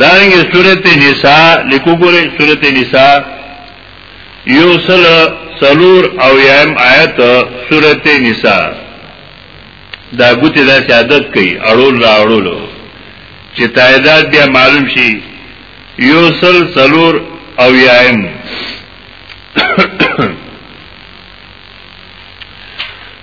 دارنګه سورته نساء لیکو ګوره سورته نساء یو سل سلور او یم آیت سورته نساء دا ګوتې دا سیادت کوي اړول را اړولو چې تعداد بیا معلوم شي یو سل سلور او یم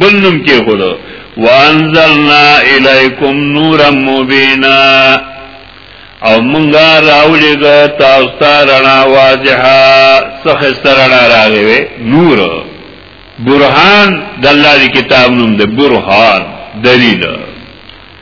بل نوم کې خورو وانزلنا الیکم نورا مبینا او مونږه راولې ګه تاسو ته رڼا واضحه څخ سترنا راغوي نور برهان د الله کتاب نوم دی برهان دلیل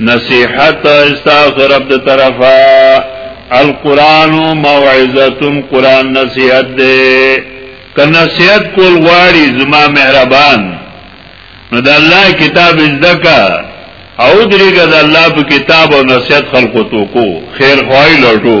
نصیحت استاغ رب د طرفا القرآن موعظتن قرآن نصیحت دے که نصیحت کول غواړي زما مهربان نو د الله کتاب زدکا او درېګه د الله په کتاب او نصیحت خلقو تو کو خیر خوای لټو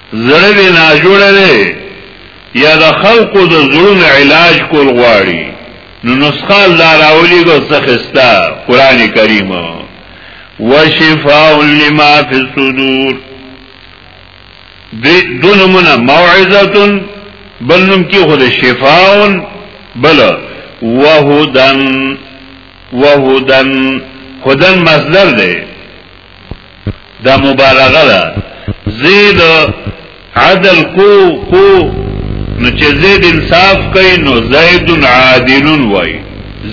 زړه دې ناجوړه دی یا د خلقو د زړونو علاج کول غواړي نو نسخه الله راولي کو څخستا قران کریم وشفاء لما فی الصدور دونمنا موعظه بلنم کی خود شفاء بل وهدن وهدن هدن مصدر دی دا مبالغه ده زید عدل کو کو نو چې زید انصاف کوي نو زید عادل وای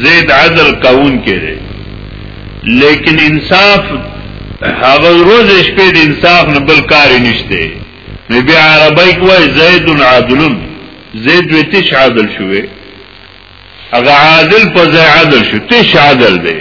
زید عدل کون کړي لیکن انصاف هغه روز شپې د انصاف نه بل کار نشته نو بیا عربی کوي زید عادل زید وتش عادل شوی هغه عادل په ځای عادل شو تش عادل دی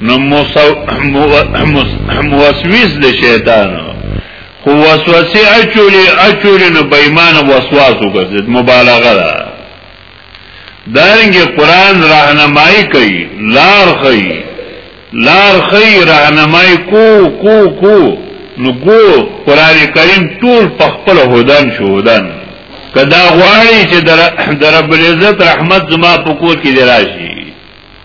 نو موسوس د شیطان خو وسوسه اچولې اچولې نو بېمانه وسواس وګرځید مبالغه ده دارنګه قران راهنمایي کوي لار خي لار خي راهنمایي کو کو کو نو ګو قران کریم ټول په خپل هدن شهودن کدا غواړي چې در رب العزت رحمت زما په کور کې دراشي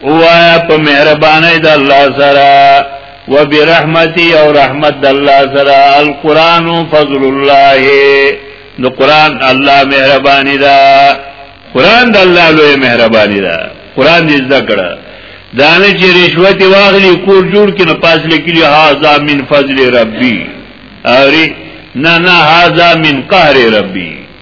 اوایا په مهربانه د الله سره وبرحمتي او رحمت د الله سره القران فضل الله نو قران الله مهرباني ده قران د الله لوی مهرباني ده قران دې ذکر دانه چې رشوت واغلی کور جوړ کینه پاس لیکلی هاذا من فضل ربي اری نه نه هاذا من قهر ربي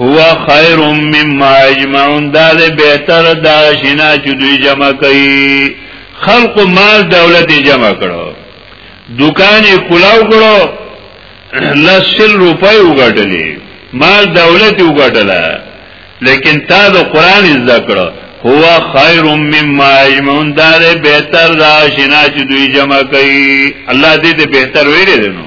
هو خیر مما اجمعون دا دې بهتر دا شینا چې دوی جمع کوي خلق مال دولت جمع کړو دکان یې کلاو کړو لسل روپۍ وګټلې مال دولت وګټله لیکن تا د قران زده کړو هو خیر مما اجمعون دا دې بهتر دا شینا چې دوی جمع کوي الله دې دې بهتر ویلې نو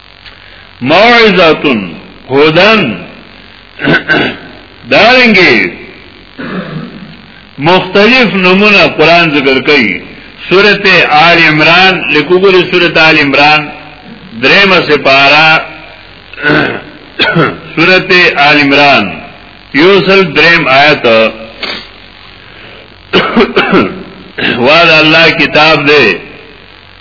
موعظتن هدن دارنګي مختلف نمونه قران ذکر کوي سورته آل عمران لکوګوري سورته آل عمران درېمه سپارا سورته آل عمران یوسل درېم آیت وعد الله کتاب دی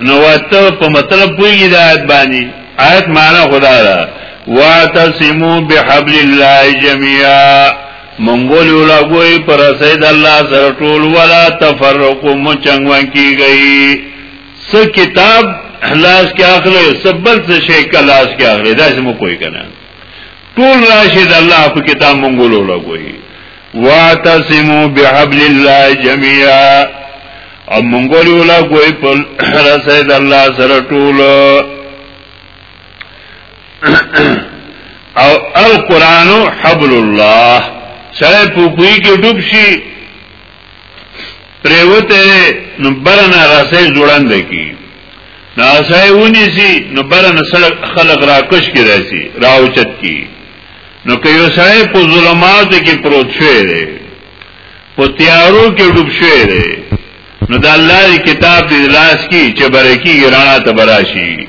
نو ته په مطلب پوهیږي د آیت باندې آیت معنا خدا ده واعتصموا بحبل الله جميعا منګول ولا ګوي پر سید الله سره ټول ولا تفرقوا مچنګوان کیږي س کتاب لاس کې اخلي سبل څه شي کلاس کې اخلي دا سم کوی کنه ټول راشي د الله په کتاب مونږ ولولګوي واعتصموا بحبل الله جميعا او مونږ ولولګوي په رسې د الله سره ټول او القران حبل الله سره په کوی کې ډوب شي پریوته نو برنه غسه جوړند کی نو اسای ونی سی نو برنه خلق راکش کی راسی راوچت کی نو که یو سای په ظلمات کې پروت شوی دی په تیارو کې ډوب شوی دی نو د الله کتاب دی لاس کی چې برکی رڼا ته براشي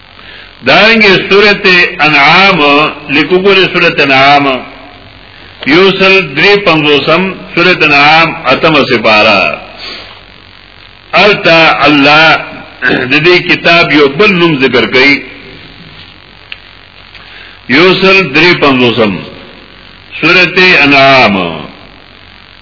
دارنګه سورت انعام لیکو ګوره سورت انعام یوسل دری پنځوسم سورت انعام اتم سپارا التا الله د دې کتاب یو بل نوم ذکر کړي یوسل دری پنځوسم سورت انعام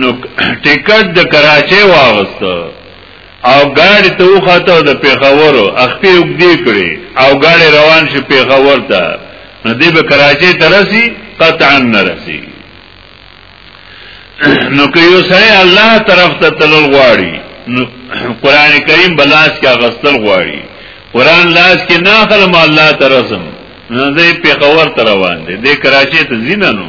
نو ټیکټ د کراچۍ واغست او ګاډي ته وخته د پیښور اخپې وګدې کړې او ګاډي روان شي پیښور ته نو دې به کراچۍ ته رسی قطعا نه رسی نو که یو سره الله طرف ته تلل غواړي نو قران کریم بلاس کې غستل غواړي قران لاس کې نه خلم الله ترسم نو دې پیښور ته روان دي دې کراچۍ ته زیننو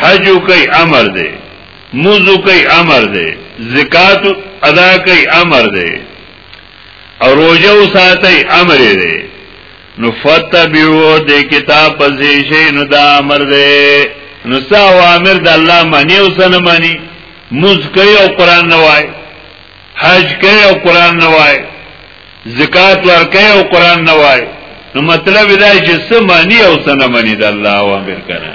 حج کوي امر دی موزو کوي امر دی زکات ادا کوي امر دی او روزه وساتي امر دی نو فتبعو د کتاب پسې شي نو دا امر دی نو سا اوامر د الله معنی او سن معنی موز کوي او قران نه وای حج کوي او قران نه وای زکات ور کوي او قران نه وای نو مطلب دا چې سم معنی او سن معنی د الله اوامر کړه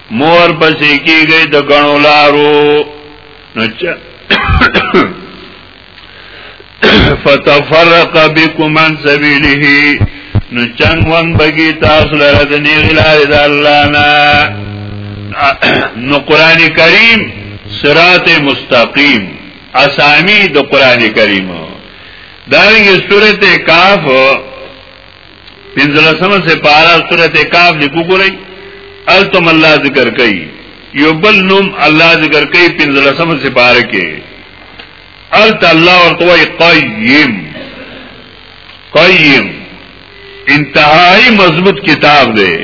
مور پسې کېږي د غنو لارو نو چا فتفرق بكم عن سبيله نو چنګ وان بګي تاسو لره د نیغ لار د الله نه نو قران کریم صراط مستقیم اسامی د قران کریم دا یې سورته کاف پنځلسمه سپاره سورته کاف لیکو ګورئ التم الله ذکر کوي یو بل نوم الله ذکر کوي پنځلسمه سپاره کې الت الله ورته قیم قیم انتهائی مضبوط کتاب دی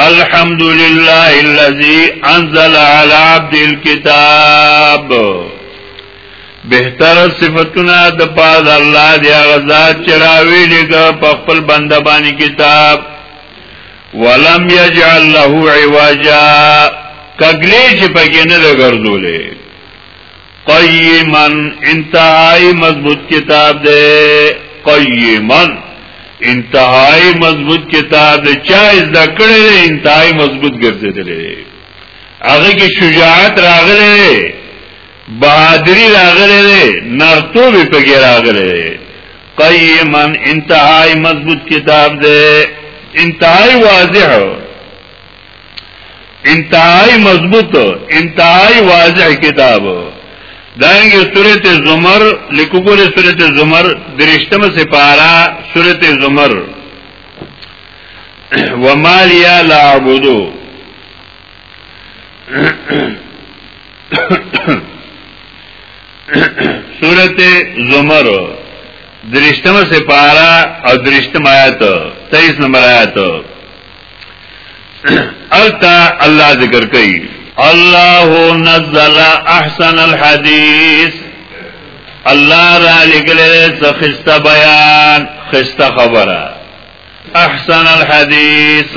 الحمدللہ اللذی انزل علی عبد الكتاب بهتر صفاتونه د پاد الله دی غزاد چراوی لګه په خپل بنده باندې کتاب ولم یجعل له عواجا کګلی چې پکې نه لګرځولې قیمن انتهای مضبوط کتاب دی قیمن انتهای مضبوط کتاب دی چا زده کړی انتهای مضبوط ګرځیدلی هغه کې شجاعت راغلی بهادری راغلی دی نرتوب یې پکې راغلی دی قیما انتهای مضبوط کتاب دی انتهای واضح انتهای مضبوط انتهای واضح کتاب دانګه سورت زمر لیکو ګوره سورت زمر درشتمه سپارا سورت زمر ومالیا لا عبدو سورت زمر درشتم سپارا او درشتم آیت تیس نمبر آیت التا اللہ ذکر کئی اللہ نزل احسن الحدیث اللہ را لگلے سخست بیان خست خبر احسن الحدیث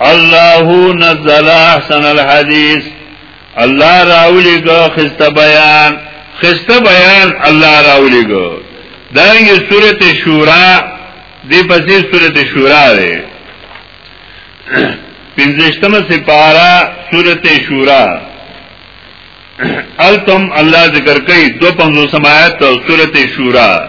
الله نزل احسن الحديث الله راولي کو خست بیان خست بیان الله راولي کو دانګ سورته شورا دی پسې سورته شورا ده پنځشتمه سپارا سورته شورا التم الله ذکر کوي 250 آیات سورته شورا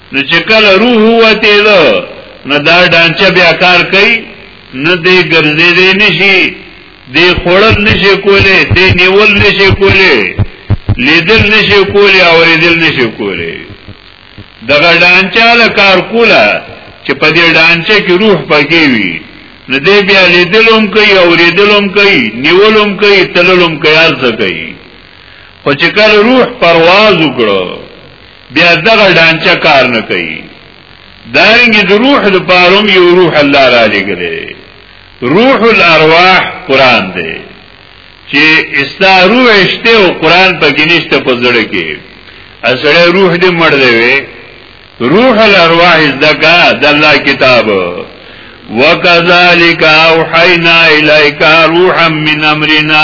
نو چې کله روح وته ده نو دا ډانچه بیا کار کوي نه دی ګرځې دی نشي دی خوړل نشي کولی دی نیول نشي کولی لیدل نشي کولی او ریدل نشي کولی دغه ډانچه له کار کوله چې په دې ډانچه کې روح پکې وي نو دی بیا لیدلوم کوي او ریدلوم کوي نیولوم کوي تللوم کوي ارزه کوي خو چې کله روح پرواز وکړو بیا دغه ډانچه کار نه کوي دارنګ د روح د پاروم یو روح الله را لګره روح الارواح قران دی چې استا روح شته او قران په ګنيشته په زړه کې اسړه روح دې مړ دی روح الارواح زکا د الله کتاب وکذالک اوحینا الیک روحا من امرنا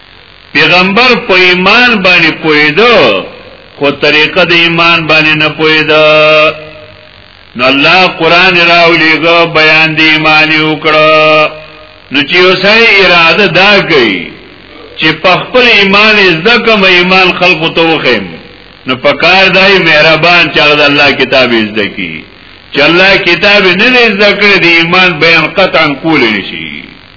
پیغمبر په ایمان باندې پویدو خو طریقه د ایمان باندې نه پویدو نو الله قران راولېګو بیان دی ایمان وکړو نو چې اوسای اراده دا کوي چې په خپل ایمان زده کوم ایمان خلقو ته وخیم نو پکار دای مهربان چې د الله کتاب زده کی چې الله کتاب نه زده کړی د ایمان بیان قطعا کول نشي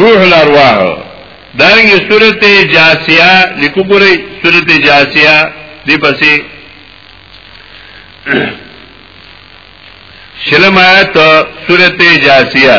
روح الارواح دارنګه صورت جاسیه لیکو ګورئ صورت جاسیه دی پسې شلم آیت صورت جاسیه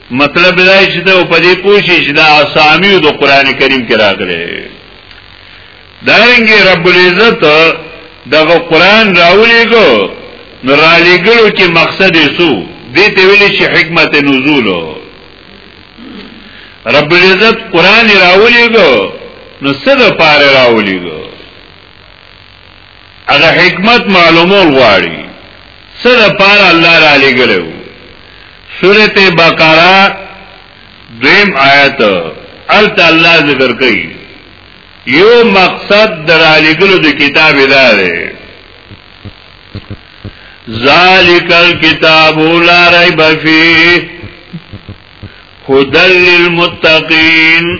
مطلب دا چې ته په دې پوښي چې دا اسامیو د قران کریم کې راغلي دا رنګي رب العزت دغه قران راولېګو نو را لېګلو کې مقصد یې سو دې ته ویل شي حکمت نزول رب العزت قران راولېګو نو څه د پاره راولېګو هغه حکمت معلومول غواړي څه د پاره الله را لګلو سورته بقره دویم آیت الت الله ذکر کوي یو مقصد در لګلو د کتاب اداره ذالک الكتاب لا ریب فیه هدل للمتقین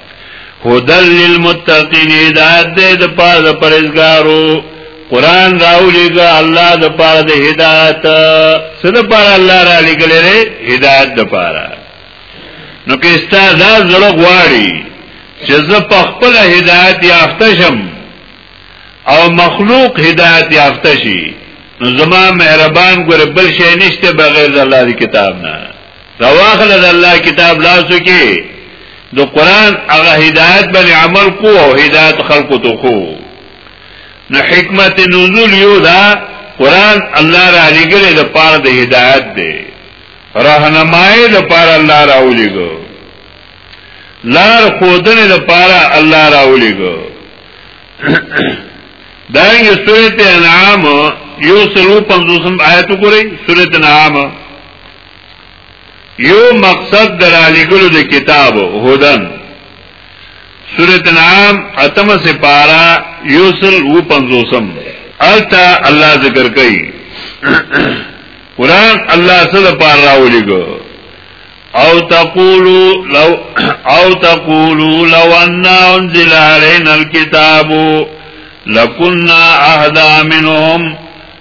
هدل للمتقین هدایت دې د پاره د پرېزګارو قران راولېګا الله د پاره د هدایت څه د پاره الله را لګلې هدایت د پاره نو کې استاد زړه غواړي چې زه په خپل هدایت یافته شم او مخلوق هدایت یافته شي نو زما مهربان ګور بل شي نشته بغیر د الله دی کتاب نه راواخله د الله کتاب لاسو کې د قران هغه هدایت باندې عمل کو او هدایت خلقو ته کو نو حکمت نزول یو دا قران الله را لګل د پاره د هدایت دی راهنمای د پاره الله را ولګو لار خودنه د پاره الله را ولګو دانګه سورته انعام یو سلو پنځوسم آیت وګورئ سورته انعام یو مقصد در علی ګلو د کتاب هدن سورۃ انعام اتم سے پارا یوسل و پنځوسم التا الله ذکر کوي قران الله صد پار راولېګو او تقولو لو او تقولو لو ان انزل علينا الكتاب لكنا اهدى منهم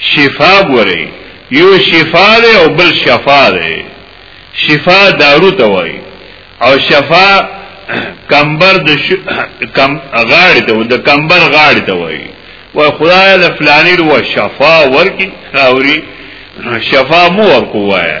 شفا ګوري یو شفا ده او بل شفا ده شفا دارو ته وای او شفا کمبر د ش... کم غاړې ته د کمبر غاړې ته وای و خدای له فلانی رو شفا ورکی راوري شفا مو ورکو وای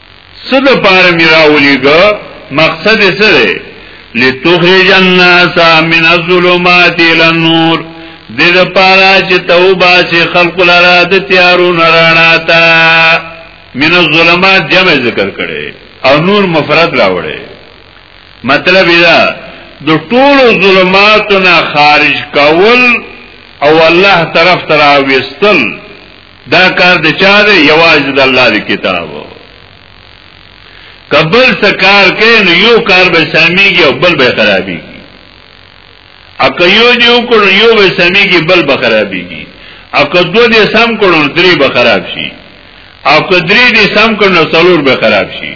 څه د پاره مې راولېږه مقصد یې څه دی لتخرج الناس من الظلمات الى النور دې د پاره چې توبه چې خلق لاره د تیارو نرانا تا من الظلمات جمع ذکر کړي او نور مفرد راوړي مطلب دا د ټولو ظلماتو نه خارج کول او الله طرف تراويستل دا کار د چا دی یوازې د الله دی کتاب کبل څه کار کوي نو یو کار به سميږي او بل به خرابيږي اکه یو دی وکړو یو به سميږي بل به خرابيږي اکه دو دې سم کړو درې به خراب شي او که درې دې سم کړو څلور به خراب شي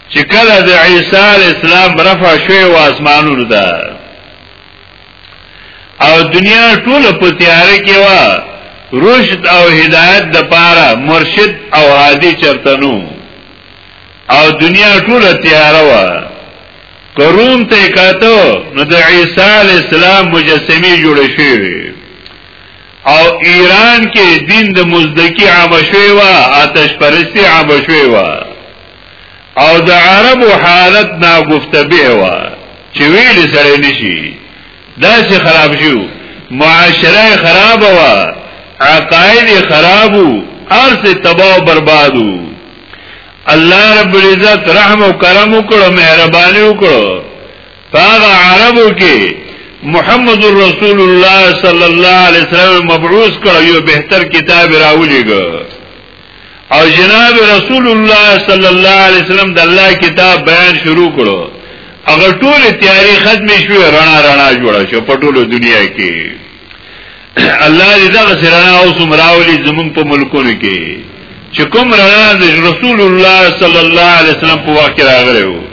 چې کله د عیسی علی السلام رفع شوی و اسمانونو ته او دنیا ټول په تیاره کې و رشد او هدایت د پاره مرشد او هادي چرته نو او دنیا ټول تیاره و کروم ته کاتو نو د عیسی علی السلام مجسمه جوړ شوی او ایران کې دین د مزدکی عام شوی و آتش پرستی عام شوی و او د عربو حالت نا گفته به وا چې ویل سره نشي دا چې خراب شو معاشره خراب وا عقاید خرابو ارس تباہ و بربادو الله رب العزت رحم و کرم وکړو مهرباني وکړو هغه عربو کې محمد رسول الله صلی الله علیه وسلم مبعوث کړو یو بهتر کتاب راولېګو او جناب رسول الله صلی الله علیه وسلم د الله کتاب بیان شروع کړو هغه ټول تیاری ختم شو رڼا رڼا جوړه شو په ټولو دنیا کې الله دې دا سرنا او سمراولي زمون په ملکونو کې چې کوم رڼا د رسول الله صلی الله علیه وسلم په واقع راغلی وو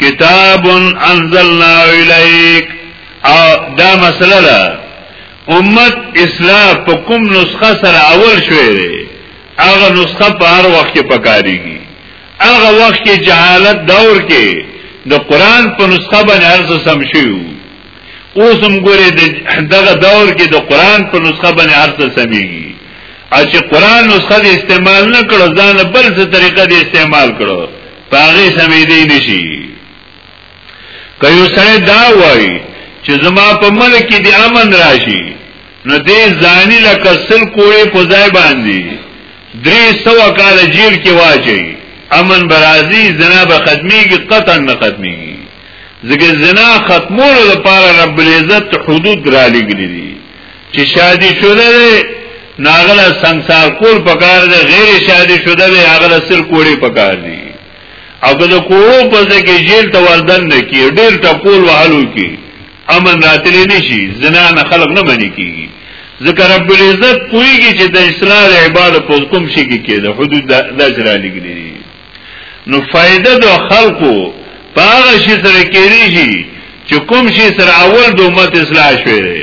کتاب انزلنا الیک او دا مسله ده امت اصلاح په کوم نسخه سره اول شوی دی هغه نسخه په هر وخت کې پکاريږي هغه وخت کې جهالت دور کې د قران په نسخه باندې ارزه سم شو اوس هم ګوره دغه دور کې د قران په نسخه باندې ارزه سميږي او چې قران نسخه د استعمال نه کړو ځان بل څه طریقه د استعمال کړو پاغه سمې دی نشي که یو سړی دا وایي چې زما په ملک کې د امن راشي نو دې ځاني لکه سل کوړې په ځای باندې درې سوه کاله جیل کې واچي امن برازي زنا به ختمېږي قطعا نه ختمېږي ځکه زنا ختمولو لپاره رب العزت حدود را لګلي دي چې شادي شوه ناغله سنگسار کول پکار دی غیر شادي شوه دی هغه سر کوړي پکار دی او که د کوړو په ځای کې جیل ته وردن نه کی ډیر ټکول وهلو کې امن راتلی نشي زنا نه خلق نه منی کیږي ځکه رب العزت پویږي چې د اصلاح عبادت په کوم شي کې کېده حدود د اجرا لګري نو فائدہ د خلقو پاغه شي سره کېږي چې کوم شي سره اول د امت اصلاح شوی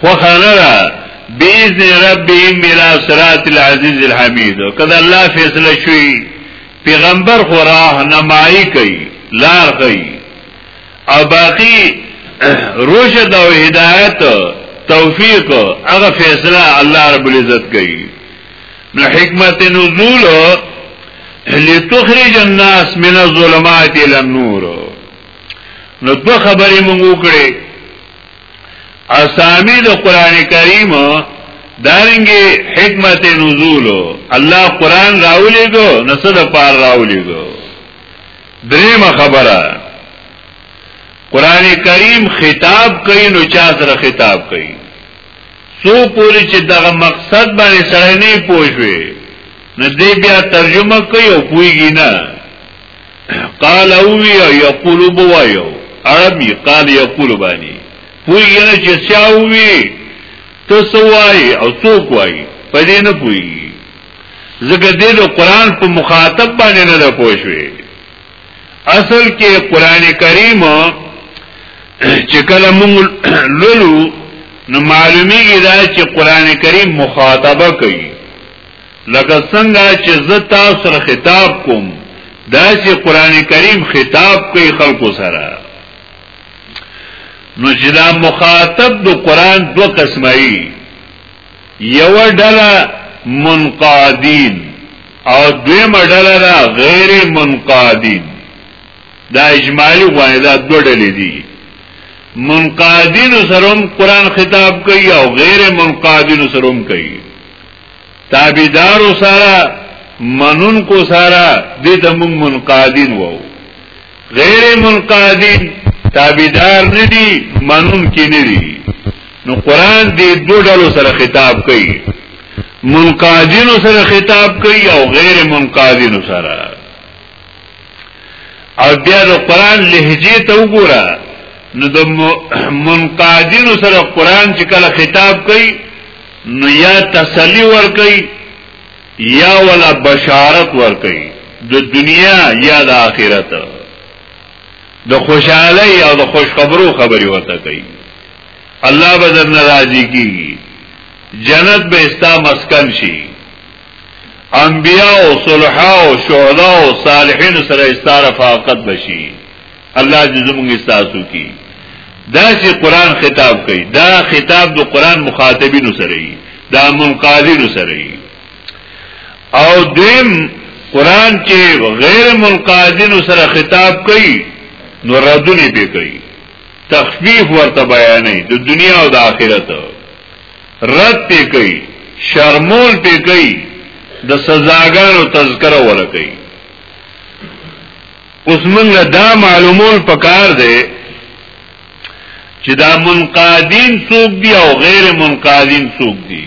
خوخانرا بیزن ربهم الى صراط العزیز الحمید کدا الله فیصله شوی پیغمبر خو راهنمایي کوي لار کوي او باقی رشد او هدایت توفیق هغه فیصله الله رب العزت کوي نو حکمت نزول لتخرج الناس من الظلمات الى النور نو دو خبرې موږ وکړې اسامی د قران کریم دارنګي حکمت نزول الله قران راولېګو نسد پار راولېګو دریم خبره قران کریم خطاب کوي نو چا سره خطاب کوي سو پوری چې دغه مقصد باندې سره نه پوښوي نو دې بیا ترجمه کوي او پويږي نه قال او یقول بوایو عربی قال یقول بانی پوی نه چې سیاوی ته سوای او څوک وای په دې نه پوی زګه دې د قران په مخاطب باندې نه ده پوښوي اصل کې قران کریم چې کله موږ لولو نو معلومیږي دا چې قران کریم مخاطبه کوي لکه څنګه چې زه تاسو سره خطاب کوم دا چې قران کریم خطاب کوي خلکو سره نو چې دا مخاطب د قران دوه قسمه ای یو ډله منقادین او دویمه ډله دا غیر منقادین دا اجمالی غوانه دا دو ډلې دي منقادین سروم قران خطاب کوي او غیر منقادین سروم کوي تابیدارو سره منون کو سره دې ته موږ منقادین وو غیر منقادین تابیدار نه دي منون کې نه دي نو قران دې دوه ډلو سره خطاب کوي منقادین سره خطاب کوي او غیر منقادین سره او بیا د قران لهجه ته وګوره نو د منقادین سره قران چې کله خطاب کوي نو یا تسلی ورکي یا ولا بشارت ورکي د دنیا یا د آخرت د خوشحالی او د خوشخبرو خبري ورته کوي الله به در ناراضي کیږي جنت به استا مسکن شي انبیاء او صلحاء او شهدا او صالحین سره استا رفاقت بشي الله دې زموږ استاسو کی دا چې قران خطاب کوي دا خطاب د قران مخاطبینو سره وي دا منقادینو سره وي او دیم قران چې غیر منقادینو سره خطاب کوي نو ردونه به کوي تخفیف ورته بیانې د دنیا او د آخرت رد ته کوي شرمول ته کوي د سزاګانو تذکره ورکړي اوس موږ دا معلومول پکار دی چې دا منقادین څوک دی او غیر منقادین څوک دی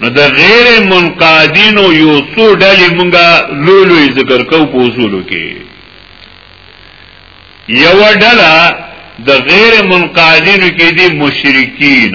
نو د غیر منقادینو یو څو ډلې مونږه لولوي ذکر کو په اصولو کې یو ډله د غیر منقادینو کې دي مشرکین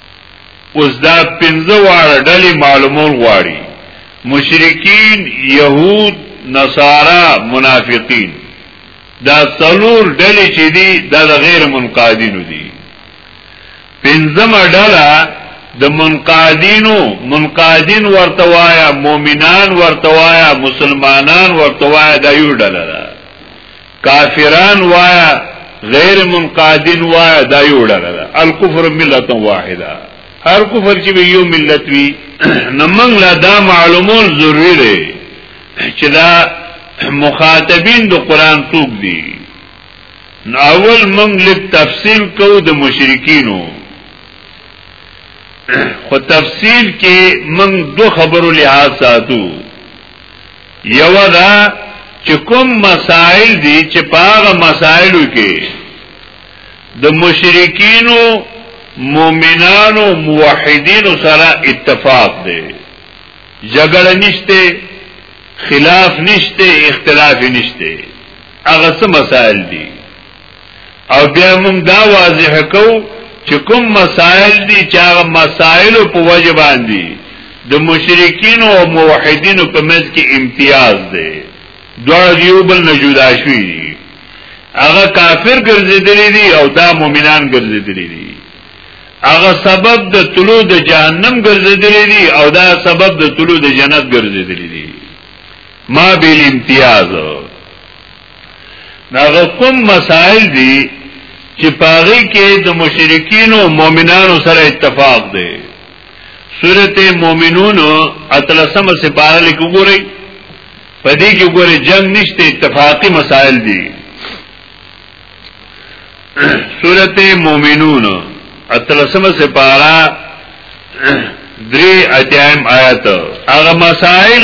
اوس دا پنځه واړه ډلې معلومول غواړي مشرکین یهود نصارا منافقین دا څلور ډلې چې دي دا د غیر منقادینو دي پنځمه ډله د منقادینو منقادین ورته وایا مؤمنان ورته وایا مسلمانان ورته وایا دا یو ډله ده کافران وایا غیر منقادین وایا دا یو ډله ده الکفر ملت واحده هر کفر چې یو ملت وي نمنګ لا دا معلومون ضروری دی چې دا مخاطبین د قران څوک دي اول موږ لیک تفصیل کو د مشرکینو خو تفصیل کې موږ دو خبرو لحاظ ساتو یو دا چې کوم مسائل دي چې په هغه مسائلو کې د مشرکینو مؤمنانو موحدینو سره اتفاق دی جګړه نشته خلاف نشته اختلاف نشته هغه څه مسائل دي او بیا موږ دا واضح کو چې کوم مسائل دي چې هغه مسائل په وجه باندې د مشرکین او موحدین په منځ کې امتیاز دی دوه یو بل نه جدا شوی دي هغه کافر ګرځیدلی دي او دا مؤمنان ګرځیدلی دي هغه سبب د طلوع د جهنم ګرځیدلی دي او دا سبب د طلوع د جنت ګرځیدلی دي ما بیل امتیاز ناغه کوم مسائل دي چې پاغي کې د مشرکین او مؤمنانو سره اتفاق دی سورته مؤمنون اتلسمه سپاره لیکو ګورئ په دې کې ګوره جنگ نشته اتفاقی مسائل دي سورته مؤمنون اتلسمه سپاره درې اتیایم آیات هغه مسائل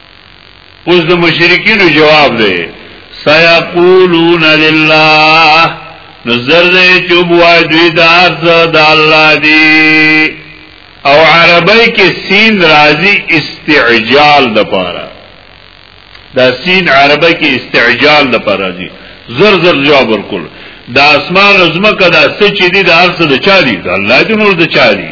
اوس د مشرکین جواب دی سيقولون لله نظر دې چوب وای دوی د ارض د الله دی او عربی کې سین راځي استعجال د پاره دا سین عربی کې استعجال د پاره راځي زر زر جواب ورکول دا اسمان او زمکه دا سچ دي د ارض د چاري د الله دې نور د چاري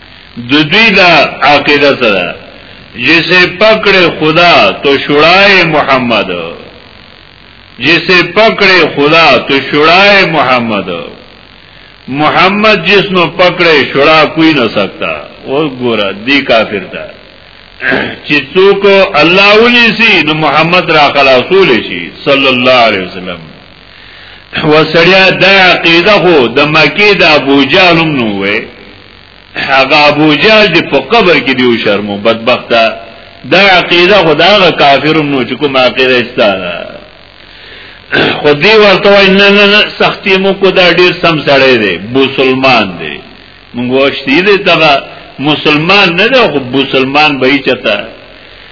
د دوی دا عقیده سره جسے پکڑے خدا تو شڑائے محمد جسے پکڑے خدا تو شڑائے محمد محمد جس نو پکڑے شڑا کوئی نہ سکتا او ګورا دی کافر تا چې څوک الله ونی سي نو محمد را خلاصول شي صلی الله علیه وسلم وسړیا دا عقیده خو د مکی د ابو جهل نو وې هغه ابو جهل دی په قبر کې دیو شرمو بدبخت دا عقیده خداغه کافرم نو چې کوم عقیده استاده خو دی ورته وای نه نه نه سختی مو کو دا ډیر سم سړی دی مسلمان دی مونږ واشتي دی دا مسلمان نه دی خو مسلمان به چتا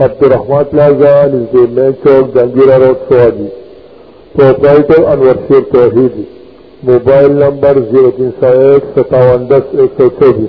عبدالرحمن پلازا نزدې مین چوک جنگیرا روډ سوادي پروپرایټر انور شیر توحید موبایل نمبر 03015710124